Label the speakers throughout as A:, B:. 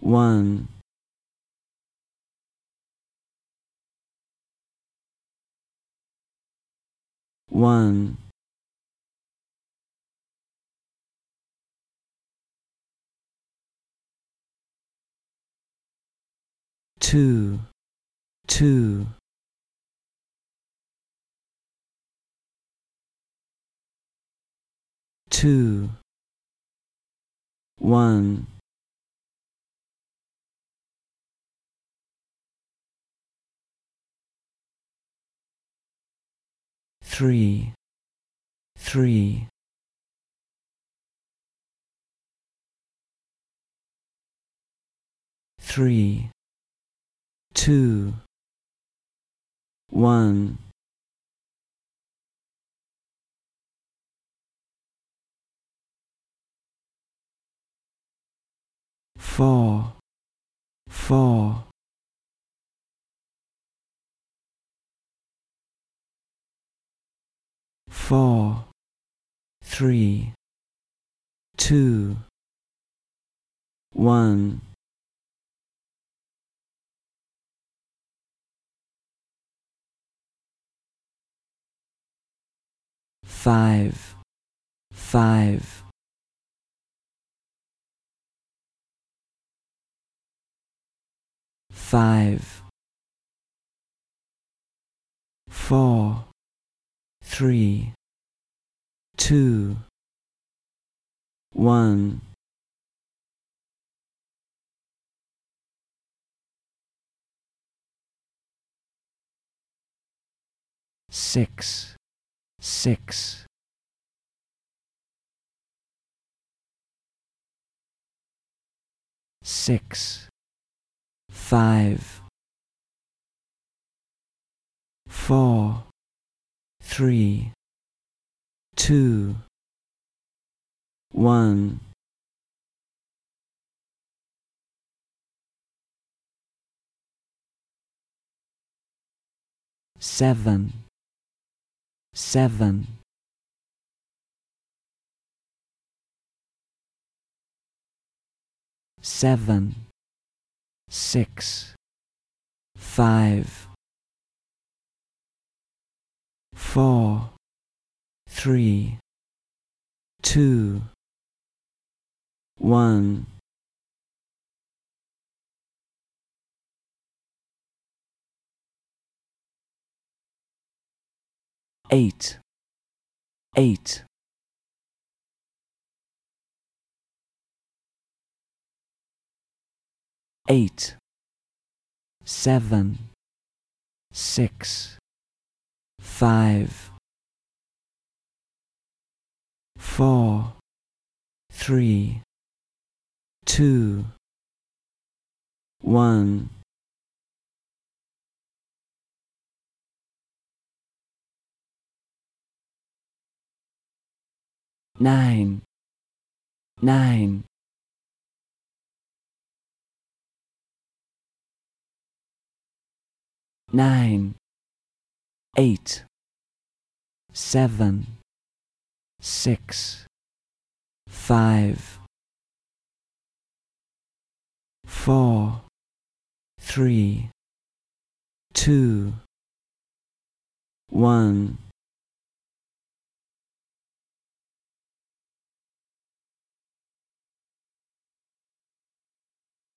A: one. One. Two. Two. Two. One three three. Three. Two. One. Four. Four four three two one. Five five. Five. Four. Three two one. Six six. Six five. Four three two one. Seven. Seven. Seven. Six. Five. Four three two one. Eight eight. Eight seven six five four three two one. Nine. Nine. Nine. Eight. Seven six. Five. Four. Three. Two. One.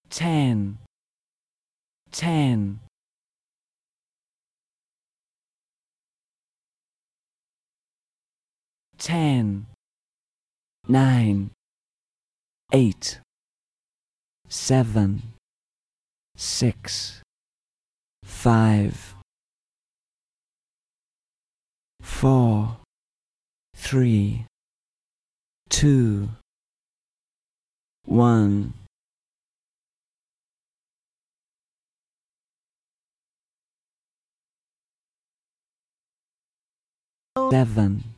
A: Ten. Ten ten nine eight seven six five four three two one. Seven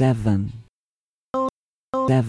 A: seven. Seven